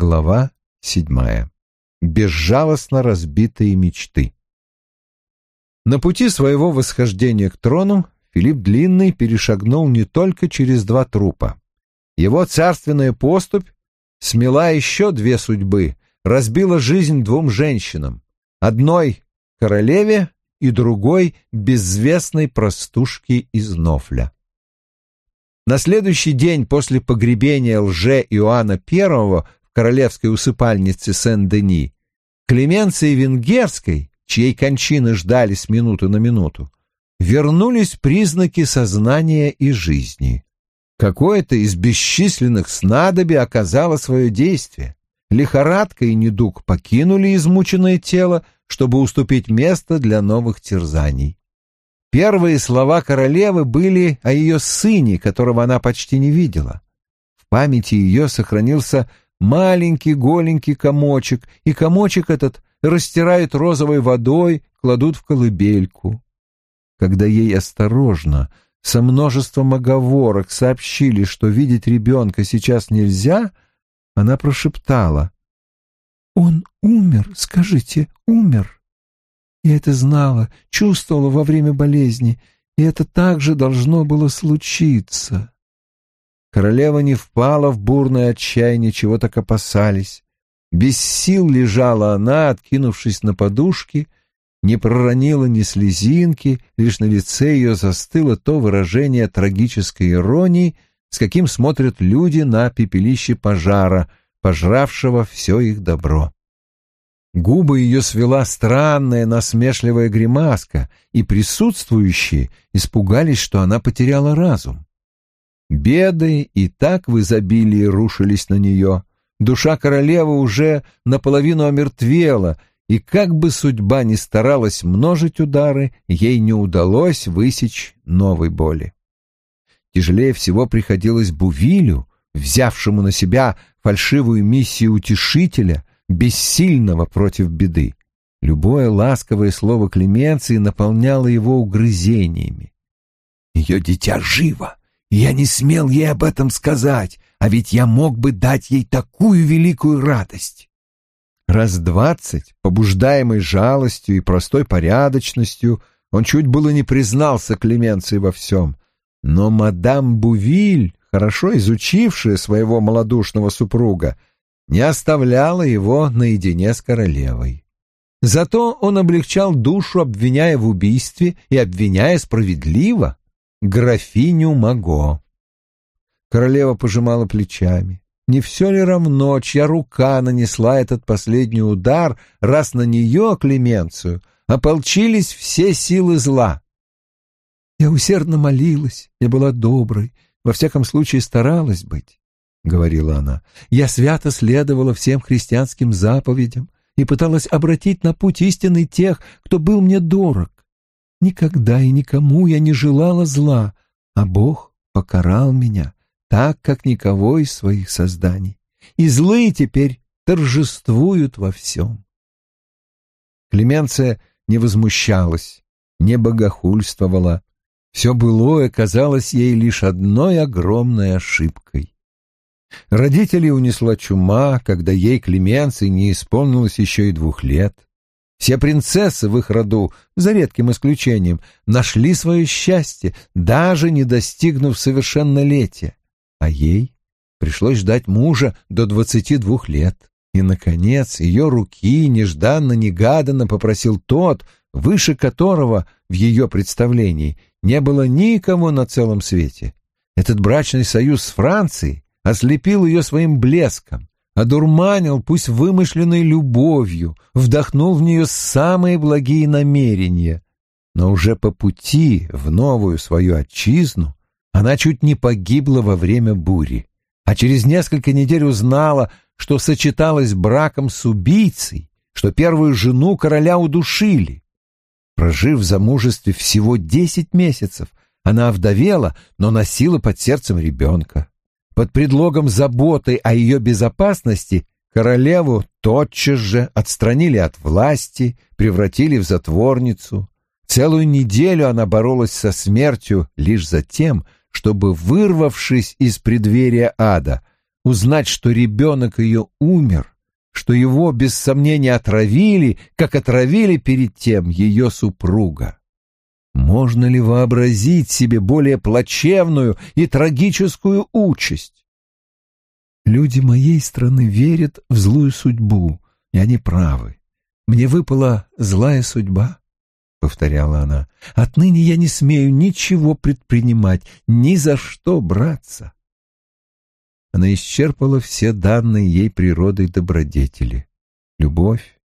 Глава седьмая. Безжалостно разбитые мечты. На пути своего восхождения к трону Филипп Длинный перешагнул не только через два трупа. Его царственная поступь смела еще две судьбы, разбила жизнь двум женщинам. Одной — королеве и другой — безвестной простушке из Нофля. На следующий день после погребения лже Иоанна I королевской усыпальнице Сен-Дени Клеменции Венгерской, чьей кончины ждали с минуты на минуту, вернулись признаки сознания и жизни. Какое-то из бесчисленных снадобий оказало свое действие. Лихорадка и недуг покинули измученное тело, чтобы уступить место для новых терзаний. Первые слова королевы были о ее сыне, которого она почти не видела. В памяти ее сохранился маленький голенький комочек, и комочек этот растирают розовой водой, кладут в колыбельку. Когда ей осторожно, со множеством оговорок сообщили, что видеть ребенка сейчас нельзя, она прошептала. «Он умер, скажите, умер». Я это знала, чувствовала во время болезни, и это также должно было случиться. Королева не впала в бурное отчаяние, чего так опасались. Без сил лежала она, откинувшись на подушки, не проронила ни слезинки, лишь на лице ее застыло то выражение трагической иронии, с каким смотрят люди на пепелище пожара, пожравшего все их добро. Губы ее свела странная насмешливая гримаска, и присутствующие испугались, что она потеряла разум. Беды и так в изобилии рушились на нее. Душа королевы уже наполовину омертвела, и как бы судьба ни старалась множить удары, ей не удалось высечь новой боли. Тяжелее всего приходилось Бувилю, взявшему на себя фальшивую миссию утешителя, бессильного против беды. Любое ласковое слово Клеменции наполняло его угрызениями. «Ее дитя живо! Я не смел ей об этом сказать, а ведь я мог бы дать ей такую великую радость. Раз двадцать, побуждаемый жалостью и простой порядочностью, он чуть было не признался Клеменции во всем. Но мадам Бувиль, хорошо изучившая своего малодушного супруга, не оставляла его наедине с королевой. Зато он облегчал душу, обвиняя в убийстве и обвиняя справедливо, графиню Маго. Королева пожимала плечами. Не все ли равно, чья рука нанесла этот последний удар, раз на нее, Клеменцию, ополчились все силы зла? Я усердно молилась, я была доброй, во всяком случае старалась быть, — говорила она. Я свято следовала всем христианским заповедям и пыталась обратить на путь истины тех, кто был мне дорог. Никогда и никому я не желала зла, а Бог покарал меня так, как никого из своих созданий. И злые теперь торжествуют во всем. Клеменция не возмущалась, не богохульствовала. Все былое казалось ей лишь одной огромной ошибкой. Родителей унесла чума, когда ей Клеменции не исполнилось еще и двух лет. Все принцессы в их роду, за редким исключением, нашли свое счастье, даже не достигнув совершеннолетия. А ей пришлось ждать мужа до двадцати двух лет. И, наконец, ее руки нежданно-негаданно попросил тот, выше которого в ее представлении не было никого на целом свете. Этот брачный союз с Францией ослепил ее своим блеском, одурманил, пусть вымышленной любовью, вдохнул в нее самые благие намерения. Но уже по пути в новую свою отчизну она чуть не погибла во время бури, а через несколько недель узнала, что сочеталась браком с убийцей, что первую жену короля удушили. Прожив в замужестве всего десять месяцев, она овдовела, но носила под сердцем ребенка. Под предлогом заботы о ее безопасности королеву тотчас же отстранили от власти, превратили в затворницу. Целую неделю она боролась со смертью лишь за тем, чтобы, вырвавшись из преддверия ада, узнать, что ребенок ее умер, что его, без сомнения, отравили, как отравили перед тем ее супруга. Можно ли вообразить себе более плачевную и трагическую участь? Люди моей страны верят в злую судьбу, и они правы. Мне выпала злая судьба, — повторяла она. Отныне я не смею ничего предпринимать, ни за что браться. Она исчерпала все данные ей природой добродетели. Любовь,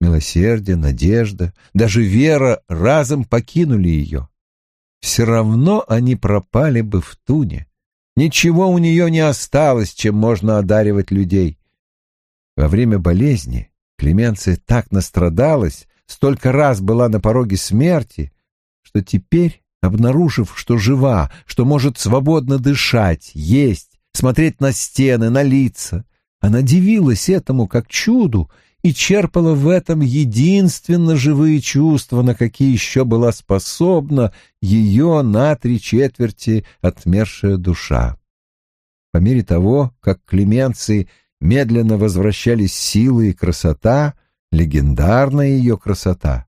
милосердие, надежда, даже вера разом покинули ее. Все равно они пропали бы в туне. Ничего у нее не осталось, чем можно одаривать людей. Во время болезни Клеменция так настрадалась, столько раз была на пороге смерти, что теперь, обнаружив, что жива, что может свободно дышать, есть, смотреть на стены, на лица, она дивилась этому как чуду и черпала в этом единственно живые чувства, на какие еще была способна ее на три четверти отмершая душа. По мере того, как Клеменции медленно возвращались силы и красота, легендарная ее красота,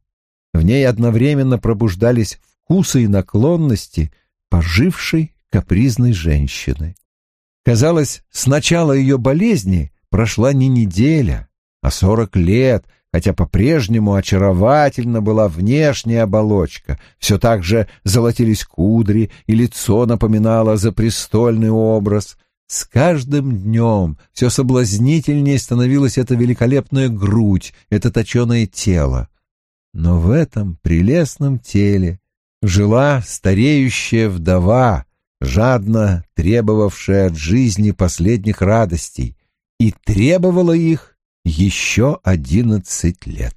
в ней одновременно пробуждались вкусы и наклонности пожившей капризной женщины. Казалось, с начала ее болезни прошла не неделя, а сорок лет, хотя по-прежнему очаровательно была внешняя оболочка, все так же золотились кудри, и лицо напоминало запрестольный образ. С каждым днем все соблазнительнее становилась эта великолепная грудь, это точеное тело. Но в этом прелестном теле жила стареющая вдова, жадно требовавшая от жизни последних радостей, и требовала их еще одиннадцать лет.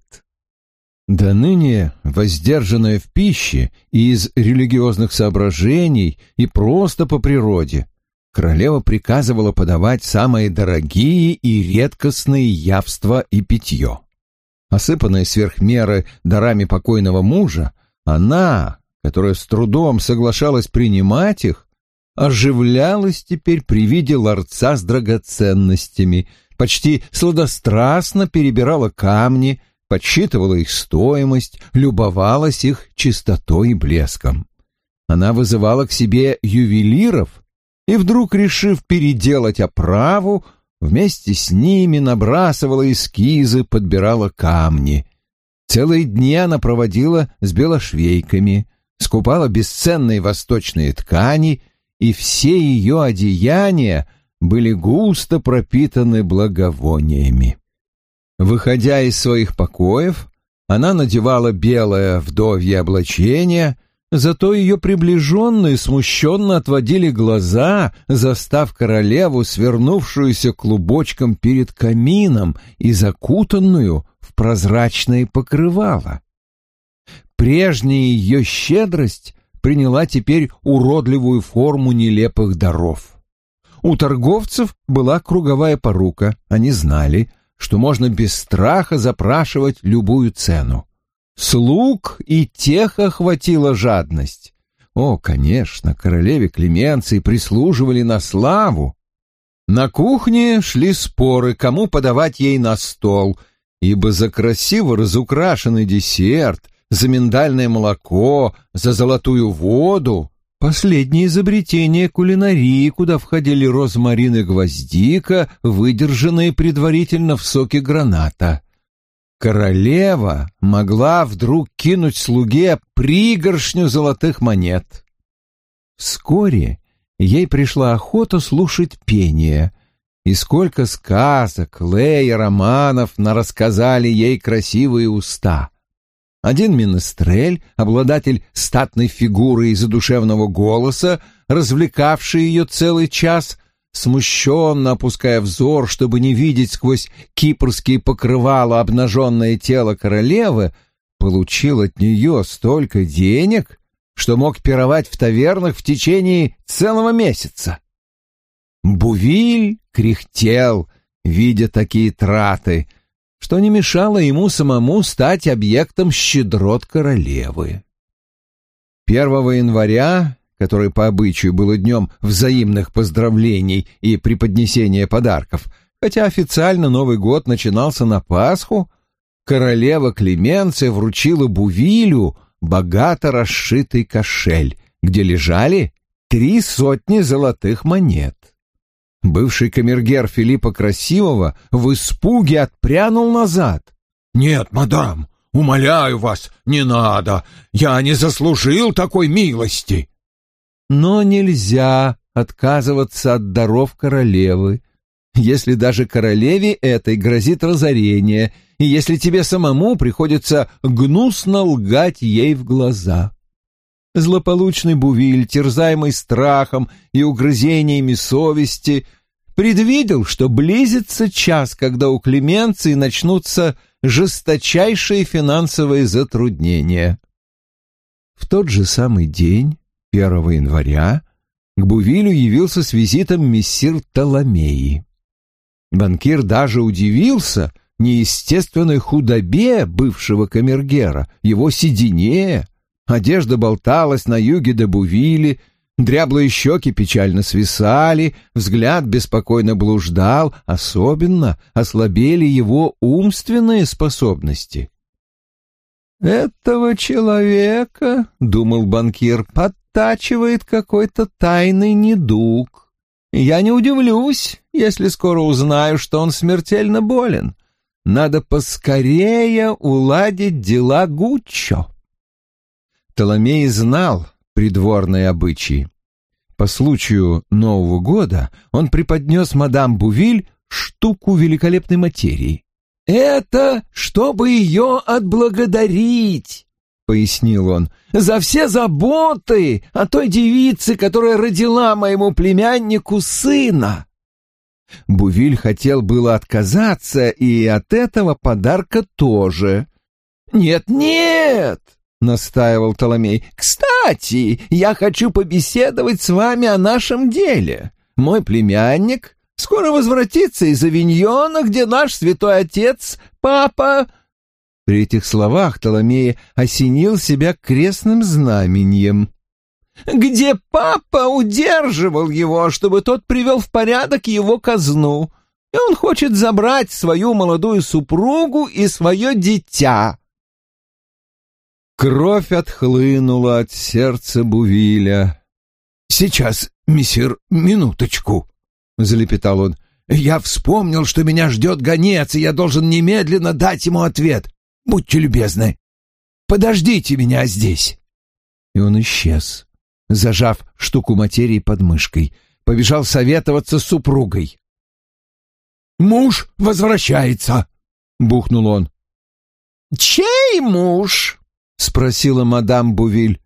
До ныне воздержанная в пище и из религиозных соображений, и просто по природе, королева приказывала подавать самые дорогие и редкостные явства и питье. Осыпанная сверх меры дарами покойного мужа, она, которая с трудом соглашалась принимать их, оживлялась теперь при виде ларца с драгоценностями, почти сладострастно перебирала камни, подсчитывала их стоимость, любовалась их чистотой и блеском. Она вызывала к себе ювелиров и вдруг, решив переделать оправу, вместе с ними набрасывала эскизы, подбирала камни. Целые дни она проводила с белошвейками, скупала бесценные восточные ткани — и все ее одеяния были густо пропитаны благовониями. Выходя из своих покоев, она надевала белое вдовье облачение, зато ее приближенные смущенно отводили глаза, застав королеву, свернувшуюся клубочком перед камином и закутанную в прозрачное покрывало. Прежняя ее щедрость приняла теперь уродливую форму нелепых даров. У торговцев была круговая порука, они знали, что можно без страха запрашивать любую цену. Слуг и тех охватила жадность. О, конечно, королеве Клеменции прислуживали на славу. На кухне шли споры, кому подавать ей на стол, ибо за красиво разукрашенный десерт за миндальное молоко, за золотую воду. Последнее изобретение кулинарии, куда входили розмарин и гвоздика, выдержанные предварительно в соке граната. Королева могла вдруг кинуть слуге пригоршню золотых монет. Вскоре ей пришла охота слушать пение, и сколько сказок, лей, романов нарассказали ей красивые уста. Один министрель, обладатель статной фигуры и задушевного голоса, развлекавший ее целый час, смущенно опуская взор, чтобы не видеть сквозь кипрские покрывала обнаженное тело королевы, получил от нее столько денег, что мог пировать в тавернах в течение целого месяца. Бувиль кряхтел, видя такие траты — что не мешало ему самому стать объектом щедрот королевы. 1 января которое по обычаю было днем взаимных поздравлений и преподнесения подарков, хотя официально Новый год начинался на Пасху, королева Клеменция вручила Бувилю богато расшитый кошель, где лежали три сотни золотых монет. Бывший камергер Филиппа Красивого в испуге отпрянул назад. «Нет, мадам, умоляю вас, не надо, я не заслужил такой милости». Но нельзя отказываться от даров королевы, если даже королеве этой грозит разорение, и если тебе самому приходится гнусно лгать ей в глаза. Злополучный Бувиль, терзаемый страхом и угрызениями совести, предвидел, что близится час, когда у Клеменции начнутся жесточайшие финансовые затруднения. В тот же самый день, 1 января, к Бувилю явился с визитом мессир Толомеи. Банкир даже удивился неестественной худобе бывшего камергера, его седине. Одежда болталась на юге до Бувили, дряблые щеки печально свисали, взгляд беспокойно блуждал, особенно ослабели его умственные способности. «Этого человека, — думал банкир, — подтачивает какой-то тайный недуг. Я не удивлюсь, если скоро узнаю, что он смертельно болен. Надо поскорее уладить дела Гуччо. Толомей знал придворные обычаи. По случаю Нового года он преподнес мадам Бувиль штуку великолепной материи. «Это чтобы ее отблагодарить», — пояснил он, — «за все заботы о той девице, которая родила моему племяннику сына». Бувиль хотел было отказаться и от этого подарка тоже. «Нет, нет!» — настаивал Толомей. «Кстати, я хочу побеседовать с вами о нашем деле. Мой племянник скоро возвратится из Авиньона, где наш святой отец, папа, при этих словах Толомея осенил себя крестным знаменем. «Где папа удерживал его, чтобы тот привел в порядок его казну, и он хочет забрать свою молодую супругу и свое дитя». Кровь отхлынула от сердца Бувиля. «Сейчас, мессир, минуточку», — залепетал он. «Я вспомнил, что меня ждет гонец, и я должен немедленно дать ему ответ. Будьте любезны, подождите меня здесь. И он исчез, зажав штуку материи под мышкой, побежал советоваться с супругой. «Муж возвращается!» — бухнул он. «Чей муж?» — спросила мадам Бувиль.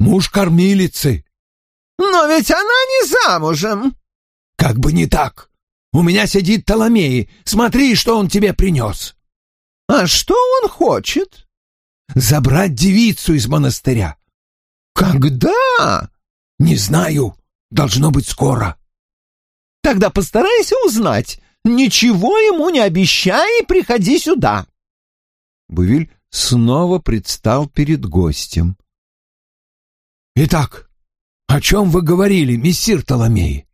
«Муж кормилицы». «Но ведь она не замужем». «Как бы не так. У меня сидит Толомей. Смотри, что он тебе принес». «А что он хочет?» «Забрать девицу из монастыря». «Когда?» «Не знаю. Должно быть скоро». «Тогда постарайся узнать. Ничего ему не обещай и приходи сюда». Бувиль снова предстал перед гостем. «Итак, о чем вы говорили, мессир Толомей?»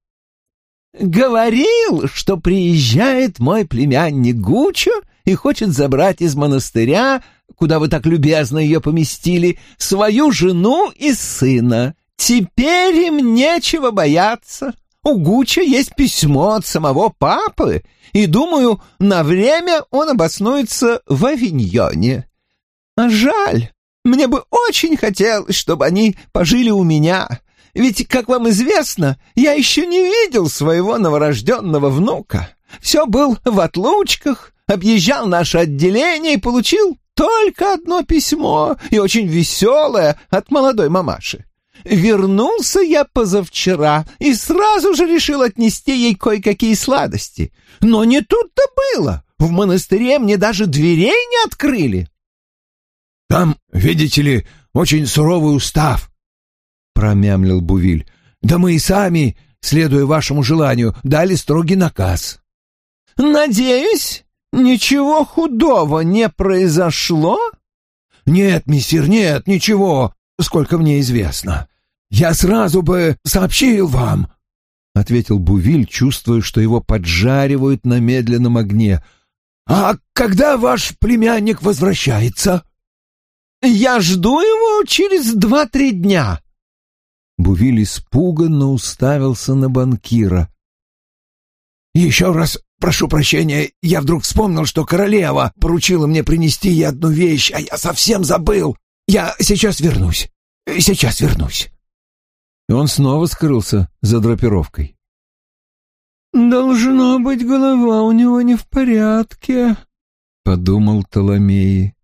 «Говорил, что приезжает мой племянник Гучо и хочет забрать из монастыря, куда вы так любезно ее поместили, свою жену и сына. Теперь им нечего бояться. У Гуча есть письмо от самого папы, и, думаю, на время он обоснуется в Авиньоне. Жаль, мне бы очень хотелось, чтобы они пожили у меня, ведь, как вам известно, я еще не видел своего новорожденного внука. Все был в отлучках, объезжал наше отделение и получил только одно письмо, и очень веселое, от молодой мамаши. Вернулся я позавчера и сразу же решил отнести ей кое-какие сладости. Но не тут-то было. В монастыре мне даже дверей не открыли. «Там, видите ли, очень суровый устав», — промямлил Бувиль. «Да мы и сами, следуя вашему желанию, дали строгий наказ». «Надеюсь, «Ничего худого не произошло?» «Нет, миссир, нет, ничего, сколько мне известно. я сразу бы сообщил вам», — ответил Бувиль, чувствуя, что его поджаривают на медленном огне. «А когда ваш племянник возвращается?» «Я жду его через два-три дня». Бувиль испуганно уставился на банкира. «Еще раз прошу прощения, я вдруг вспомнил, что королева поручила мне принести ей одну вещь, а я совсем забыл. Я сейчас вернусь. Сейчас вернусь». И он снова скрылся за драпировкой. «Должно быть, голова у него не в порядке», — подумал Толомей.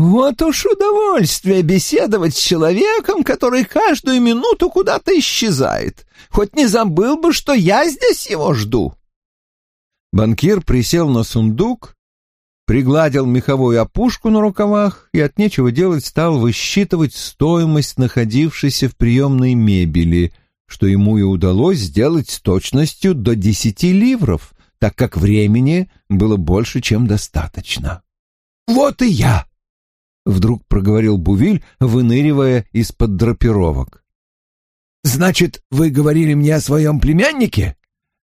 «Вот уж удовольствие беседовать с человеком, который каждую минуту куда-то исчезает. Хоть не забыл бы, что я здесь его жду». Банкир присел на сундук, пригладил меховую опушку на рукавах и от нечего делать стал высчитывать стоимость находившейся в приемной мебели, что ему и удалось сделать с точностью до десяти ливров, так как времени было больше, чем достаточно. «Вот и я!» — вдруг проговорил Бувиль, выныривая из-под драпировок. «Значит, вы говорили мне о своем племяннике?»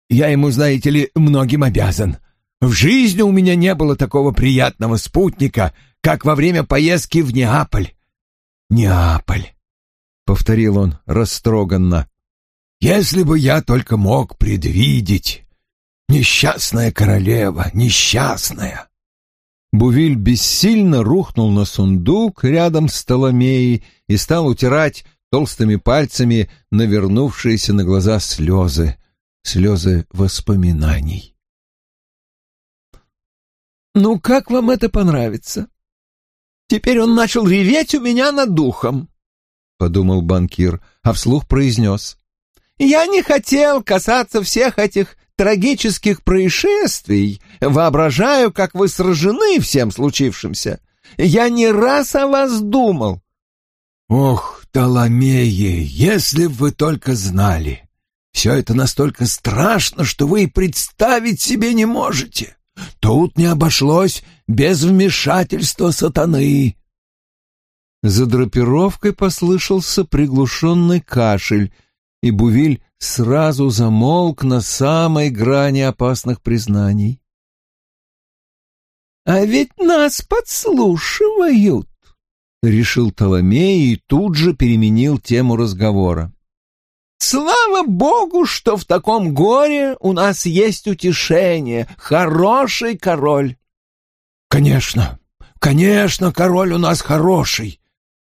Я ему, знаете ли, многим обязан. В жизни у меня не было такого приятного спутника, как во время поездки в Неаполь. Неаполь, — повторил он растроганно. Если бы я только мог предвидеть. Несчастная королева, несчастная. Бувиль бессильно рухнул на сундук рядом с Толомеей и стал утирать толстыми пальцами навернувшиеся на глаза слезы слезы воспоминаний. «Ну, как вам это понравится? Теперь он начал реветь у меня над духом», — подумал банкир, а вслух произнес. «Я не хотел касаться всех этих трагических происшествий. Воображаю, как вы сражены всем случившимся. Я не раз о вас думал». «Ох, Толомеи, если б вы только знали! Все это настолько страшно, что вы и представить себе не можете. Тут не обошлось без вмешательства сатаны. За драпировкой послышался приглушенный кашель, и Бувиль сразу замолк на самой грани опасных признаний. «А ведь нас подслушивают», — решил Толомей и тут же переменил тему разговора. Слава Богу, что в таком горе у нас есть утешение, хороший король. Конечно, конечно, король у нас хороший,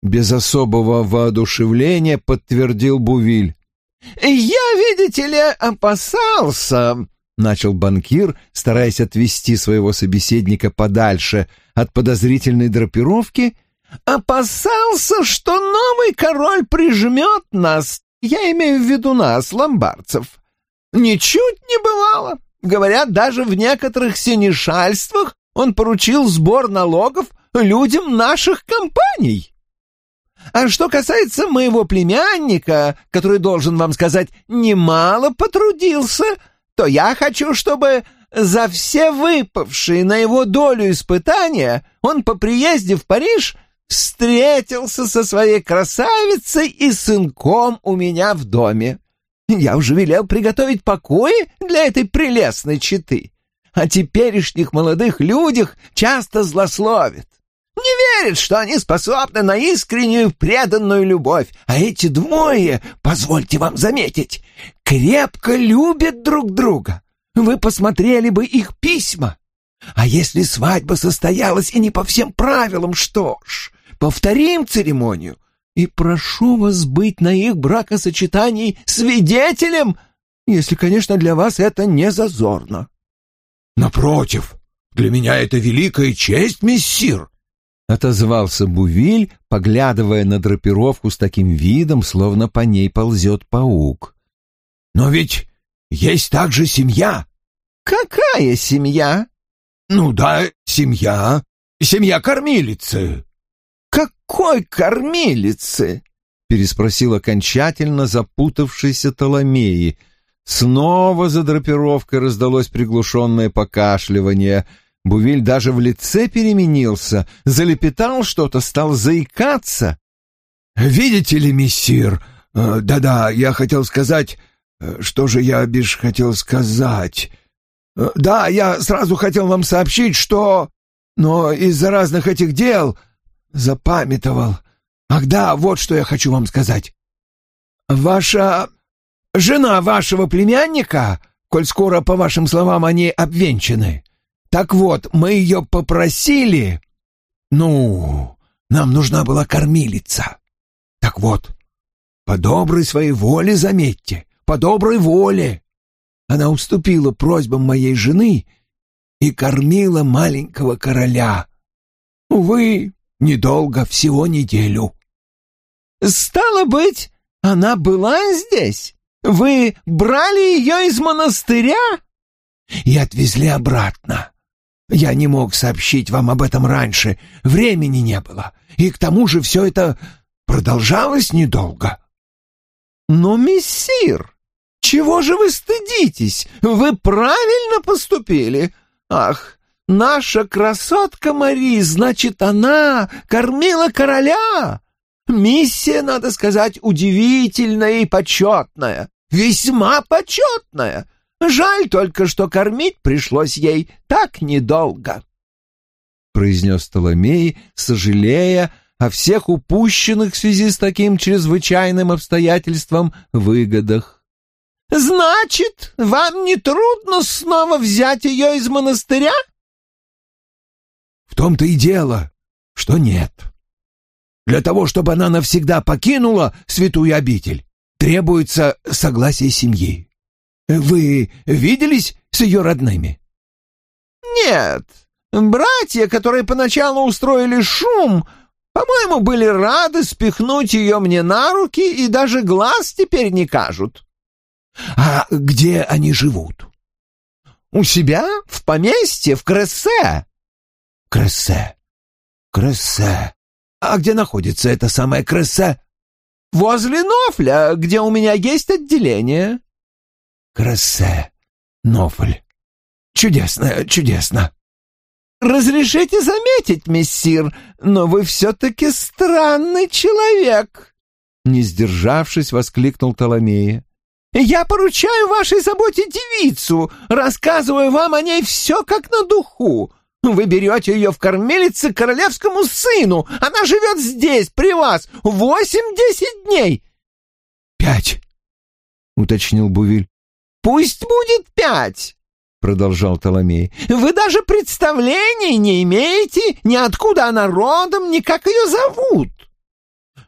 без особого воодушевления подтвердил Бувиль. Я, видите ли, опасался, начал банкир, стараясь отвести своего собеседника подальше от подозрительной драпировки, опасался, что новый король прижмет нас я имею в виду нас, ломбардцев. Ничуть не бывало. Говорят, даже в некоторых синешальствах он поручил сбор налогов людям наших компаний. А что касается моего племянника, который, должен вам сказать, немало потрудился, то я хочу, чтобы за все выпавшие на его долю испытания он по приезде в Париж встретился со своей красавицей и сынком у меня в доме. Я уже велел приготовить покои для этой прелестной четы. О теперешних молодых людях часто злословят. Не верят, что они способны на искреннюю преданную любовь, а эти двое, позвольте вам заметить, крепко любят друг друга. Вы посмотрели бы их письма. А если свадьба состоялась и не по всем правилам, что ж, повторим церемонию и прошу вас быть на их бракосочетании свидетелем, если, конечно, для вас это не зазорно». «Напротив, для меня это великая честь, мессир», — отозвался Бувиль, поглядывая на драпировку с таким видом, словно по ней ползет паук. «Но ведь есть также семья». «Какая семья?» «Ну да, семья. Семья кормилицы». «Какой кормилицы?» — переспросил окончательно запутавшийся Толомеи. Снова за драпировкой раздалось приглушенное покашливание. Бувиль даже в лице переменился, залепетал что-то, стал заикаться. «Видите ли, мессир, Э, да-да, я хотел сказать... Э, что же я бишь хотел сказать? Э, да, я сразу хотел вам сообщить, что... Но из-за разных этих дел запамятовал. Ах да, вот что я хочу вам сказать. Ваша жена вашего племянника, коль скоро, по вашим словам, они обвенчаны. Так вот, мы ее попросили... Ну, нам нужна была кормилица. Так вот, по доброй своей воле, заметьте, по доброй воле. Она уступила просьбам моей жены и кормила маленького короля. Увы, недолго, всего неделю. «Стало быть, она была здесь? Вы брали ее из монастыря?» «И отвезли обратно. Я не мог сообщить вам об этом раньше, времени не было, и к тому же все это продолжалось недолго». «Но, мессир, чего же вы стыдитесь? Вы правильно поступили. Ах, наша красотка Мари, значит, она кормила короля. Миссия, надо сказать, удивительная и почетная, весьма почетная. Жаль только, что кормить пришлось ей так недолго», — произнес Толомей, сожалея о всех упущенных в связи с таким чрезвычайным обстоятельством выгодах. «Значит, вам не трудно снова взять ее из монастыря?» «В том-то и дело, что нет. Для того, чтобы она навсегда покинула святую обитель, требуется согласие семьи. Вы виделись с ее родными?» «Нет. Братья, которые поначалу устроили шум, по-моему, были рады спихнуть ее мне на руки и даже глаз теперь не кажут». «А где они живут?» «У себя, в поместье, в Крессе». «Крессе, Крессе. А где находится это самое Крессе?» «Возле Нофля, где у меня есть отделение». «Крессе, Нофль. Чудесно, чудесно». «Разрешите заметить, мессир, но вы все-таки странный человек!» Не сдержавшись, воскликнул Толомея. «Я поручаю вашей заботе девицу, рассказываю вам о ней все как на духу. Вы берете ее в кормилице королевскому сыну. Она живет здесь, при вас, восемь-десять дней». «Пять», — уточнил Бувиль. «Пусть будет пять. — продолжал Толомей, — «вы даже представления не имеете, ни откуда она родом, ни как ее зовут».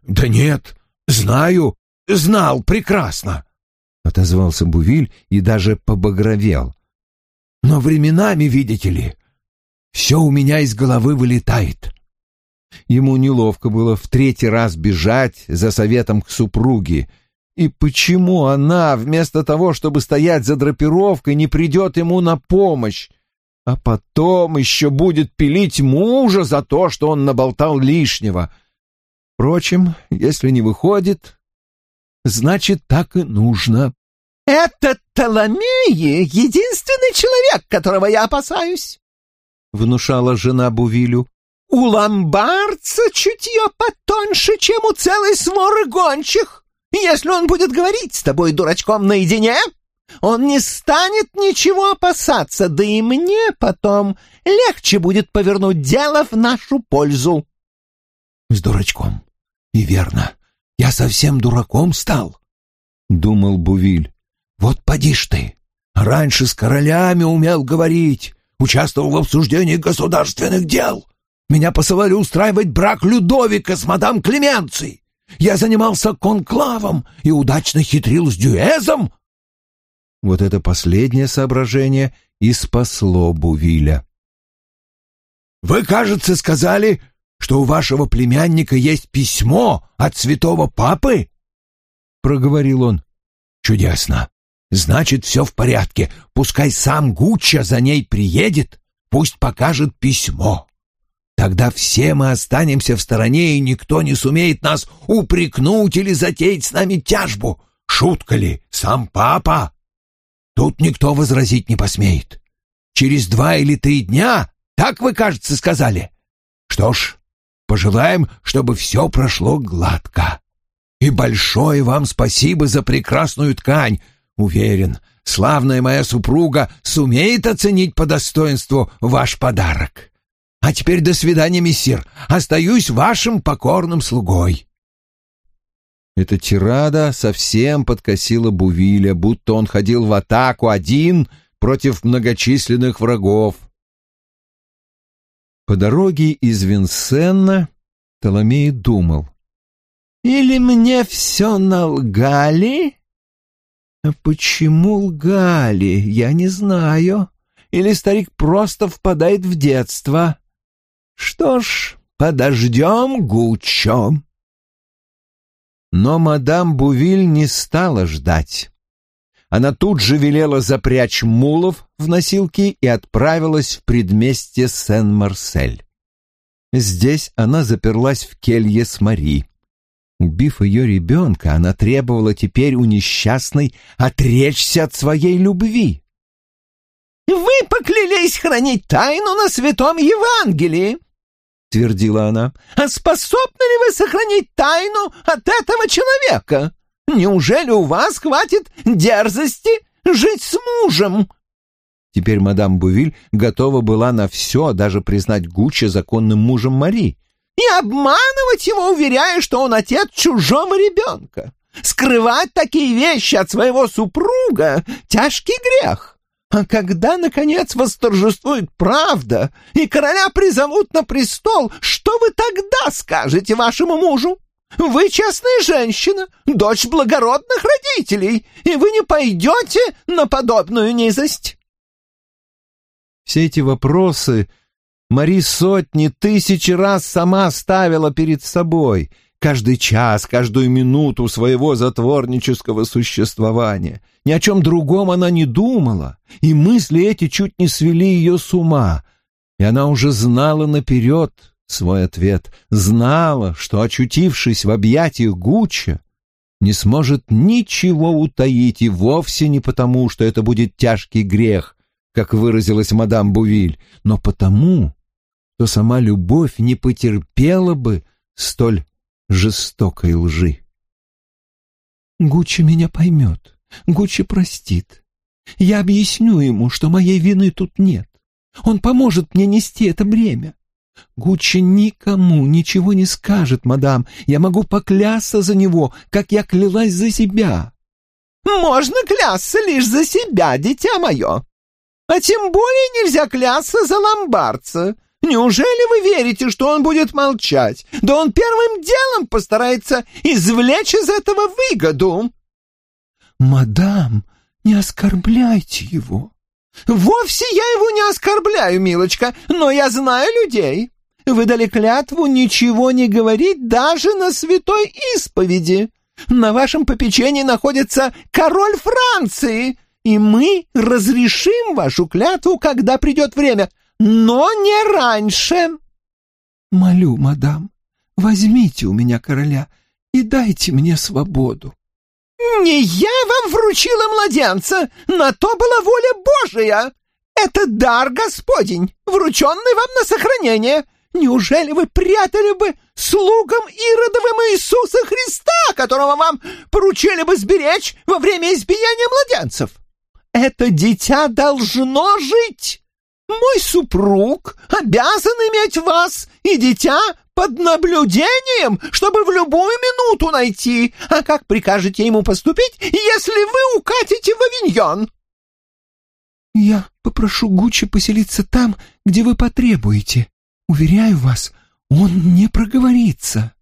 «Да нет, знаю, знал прекрасно», — отозвался Бувиль и даже побагровел. «Но временами, видите ли, все у меня из головы вылетает». Ему неловко было в третий раз бежать за советом к супруге, и почему она, вместо того, чтобы стоять за драпировкой, не придет ему на помощь, а потом еще будет пилить мужа за то, что он наболтал лишнего? Впрочем, если не выходит, значит, так и нужно. «Этот Толомей — единственный человек, которого я опасаюсь», — внушала жена Бувилю. «У ломбардца чутье потоньше, чем у целой своры гончих. Если он будет говорить с тобой, дурачком, наедине, он не станет ничего опасаться, да и мне потом легче будет повернуть дело в нашу пользу. С дурачком. И верно. Я совсем дураком стал, — думал Бувиль. Вот поди ж ты. Раньше с королями умел говорить, участвовал в обсуждении государственных дел. Меня посылали устраивать брак Людовика с мадам Клеменцией. Я занимался конклавом и удачно хитрил с дюэзом. Вот это последнее соображение и спасло Бувиля. «Вы, кажется, сказали, что у вашего племянника есть письмо от святого папы?» — проговорил он. «Чудесно. Значит, все в порядке. Пускай сам Гучча за ней приедет, пусть покажет письмо. Тогда все мы останемся в стороне, и никто не сумеет нас упрекнуть или затеять с нами тяжбу. Шутка ли, сам папа? Тут никто возразить не посмеет. Через два или три дня, так вы, кажется, сказали. Что ж, пожелаем, чтобы все прошло гладко. И большое вам спасибо за прекрасную ткань. Уверен, славная моя супруга сумеет оценить по достоинству ваш подарок. А теперь до свидания, мессир. Остаюсь вашим покорным слугой». Эта тирада совсем подкосила Бувиля, будто он ходил в атаку один против многочисленных врагов. По дороге из Винсенна Толомей думал. «Или мне все налгали?» «А почему лгали, я не знаю. Или старик просто впадает в детство. Что ж, подождем Гуччо». Но мадам Бувиль не стала ждать. Она тут же велела запрячь мулов в носилки и отправилась в предместье Сен-Марсель. Здесь она заперлась в келье с Мари. Убив ее ребенка, она требовала теперь у несчастной отречься от своей любви. «Вы поклялись хранить тайну на святом Евангелии!» — твердила она. «А способны ли вы сохранить тайну от этого человека? Неужели у вас хватит дерзости жить с мужем?» Теперь мадам Бувиль готова была на все, даже признать Гуччи законным мужем Мари. «И обманывать его, уверяя, что он отец чужого ребенка. Скрывать такие вещи от своего супруга — тяжкий грех. А когда, наконец, восторжествует правда, и короля призовут на престол, что вы тогда скажете вашему мужу? Вы честная женщина, дочь благородных родителей, и вы не пойдете на подобную низость. Все эти вопросы Мари сотни, тысячи раз сама ставила перед собой — каждый час, каждую минуту своего затворнического существования. Ни о чем другом она не думала, и мысли эти чуть не свели ее с ума. И она уже знала наперед свой ответ, знала, что, очутившись в объятиях Гучча, не сможет ничего утаить, и вовсе не потому, что это будет тяжкий грех, как выразилась мадам Бувиль, но потому, что сама любовь не потерпела бы столь жестокой лжи. Гуччи меня поймет, Гуччи простит. Я объясню ему, что моей вины тут нет. Он поможет мне нести это бремя. Гуччи никому ничего не скажет, мадам. Я могу поклясться за него, как я клялась за себя. Можно клясться лишь за себя, дитя мое. А тем более нельзя клясться за ломбардца. Неужели вы верите, что он будет молчать? Да он первым делом постарается извлечь из этого выгоду. Мадам, не оскорбляйте его. Вовсе я его не оскорбляю, милочка, но я знаю людей. Вы дали клятву ничего не говорить даже на святой исповеди. На вашем попечении находится король Франции, и мы разрешим вашу клятву, когда придет время но не раньше. Молю, мадам, возьмите у меня короля и дайте мне свободу. Не я вам вручила младенца, на то была воля Божия. Это дар Господень, врученный вам на сохранение. Неужели вы прятали бы слугам Иродовым Иисуса Христа, которого вам поручили бы сберечь во время избиения младенцев? Это дитя должно жить, мой супруг обязан иметь вас и дитя под наблюдением, чтобы в любую минуту найти. А как прикажете ему поступить, если вы укатите в авиньон?» «Я попрошу Гуччи поселиться там, где вы потребуете. Уверяю вас, он не проговорится».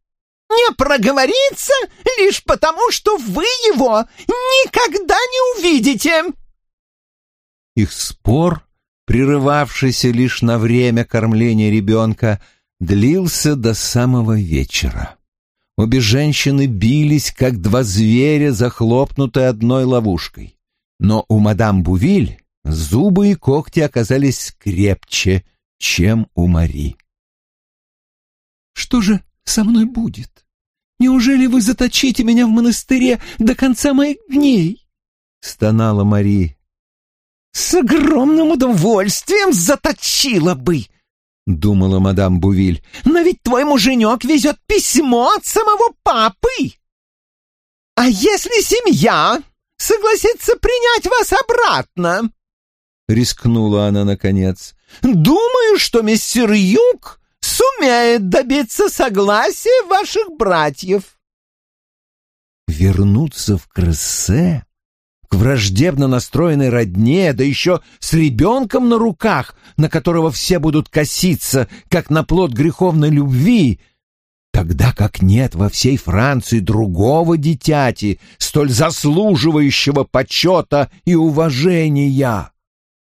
«Не проговорится лишь потому, что вы его никогда не увидите!» Их спор прерывавшийся лишь на время кормления ребенка, длился до самого вечера. Обе женщины бились, как два зверя, захлопнутые одной ловушкой. Но у мадам Бувиль зубы и когти оказались крепче, чем у Мари. «Что же со мной будет? Неужели вы заточите меня в монастыре до конца моих дней?» — стонала Мари, с огромным удовольствием заточила бы, — думала мадам Бувиль. Но ведь твой муженек везет письмо от самого папы. «А если семья согласится принять вас обратно?» — рискнула она наконец. «Думаю, что мистер Юг сумеет добиться согласия ваших братьев». Вернуться в Крессе, к враждебно настроенной родне, да еще с ребенком на руках, на которого все будут коситься, как на плод греховной любви, тогда как нет во всей Франции другого дитяти, столь заслуживающего почета и уважения.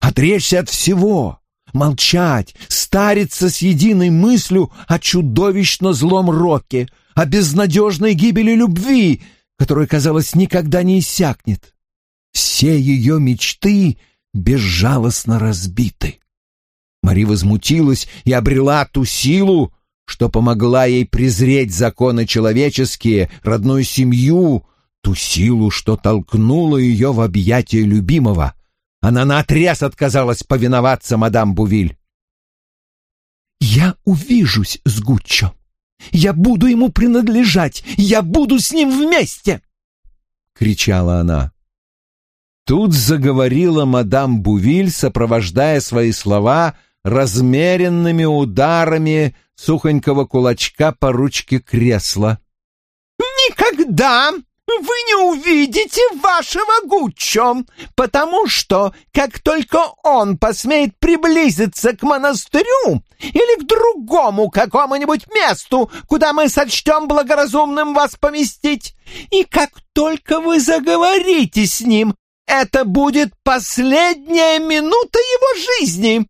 Отречься от всего, молчать, стариться с единой мыслью о чудовищно злом роке, о безнадежной гибели любви, которая, казалось, никогда не иссякнет. Все ее мечты безжалостно разбиты. Мари возмутилась и обрела ту силу, что помогла ей презреть законы человеческие, родную семью, ту силу, что толкнула ее в объятия любимого. Она наотрез отказалась повиноваться мадам Бувиль. «Я увижусь с Гуччо. Я буду ему принадлежать. Я буду с ним вместе!» — кричала она. Тут заговорила мадам Бувиль, сопровождая свои слова размеренными ударами сухонького кулачка по ручке кресла. «Никогда вы не увидите вашего Гуччо, потому что, как только он посмеет приблизиться к монастырю или к другому какому-нибудь месту, куда мы сочтем благоразумным вас поместить, и как только вы заговорите с ним, это будет последняя минута его жизни.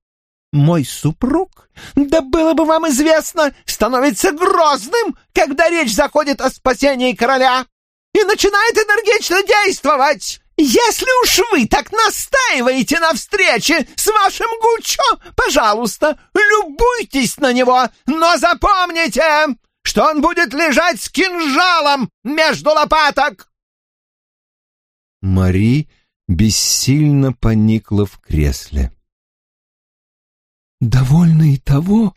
Мой супруг, да было бы вам известно, становится грозным, когда речь заходит о спасении короля и начинает энергично действовать. Если уж вы так настаиваете на встрече с вашим Гуччо, пожалуйста, любуйтесь на него, но запомните, что он будет лежать с кинжалом между лопаток. Мари бессильно поникла в кресле. «Довольно и того,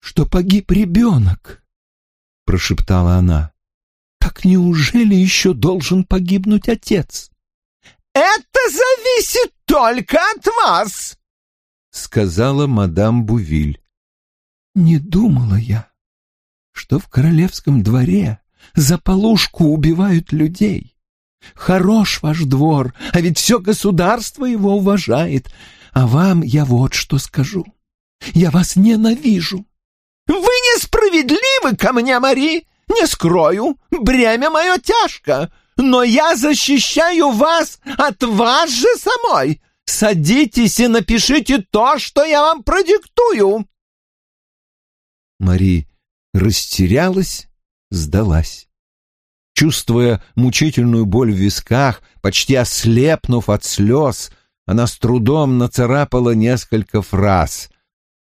что погиб ребенок», — прошептала она. Так неужели еще должен погибнуть отец? «Это зависит только от вас!» — сказала мадам Бувиль. «Не думала я, что в королевском дворе за полушку убивают людей. Хорош ваш двор, а ведь все государство его уважает. А вам я вот что скажу. Я вас ненавижу. Вы несправедливы ко мне, Мари. Не скрою, бремя мое тяжко, но я защищаю вас от вас же самой. Садитесь и напишите то, что я вам продиктую. Мари растерялась, сдалась. Чувствуя мучительную боль в висках, почти ослепнув от слез, она с трудом нацарапала несколько фраз.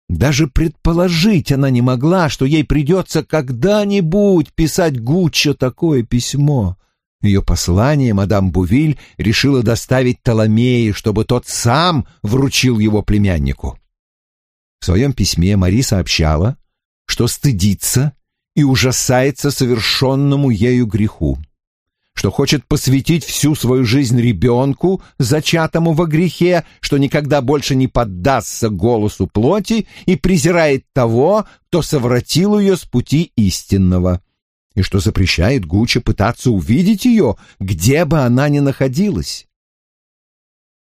Даже предположить она не могла, что ей придется когда-нибудь писать Гуччо такое письмо. Ее послание мадам Бувиль решила доставить Толомее, чтобы тот сам вручил его племяннику. В своем письме Мари сообщала, что стыдится и ужасается совершенному ею греху что хочет посвятить всю свою жизнь ребенку, зачатому во грехе, что никогда больше не поддастся голосу плоти и презирает того, кто совратил ее с пути истинного, и что запрещает Гуччо пытаться увидеть ее, где бы она ни находилась.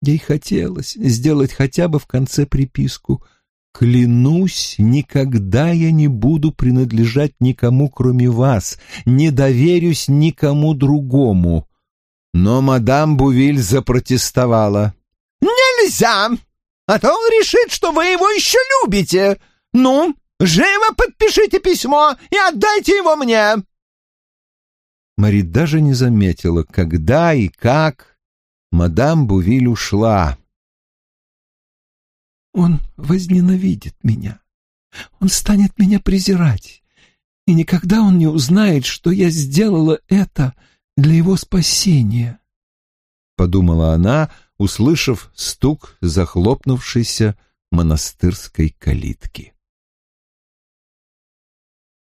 Ей хотелось сделать хотя бы в конце приписку — Клянусь, никогда я не буду принадлежать никому, кроме вас, не доверюсь никому другому. Но мадам Бувиль запротестовала. «Нельзя! А то он решит, что вы его еще любите! Ну, живо подпишите письмо и отдайте его мне!» Мари даже не заметила, когда и как мадам Бувиль ушла. Он возненавидит меня. Он станет меня презирать. И никогда он не узнает, что я сделала это для его спасения. Подумала она, услышав стук захлопнувшейся монастырской калитки.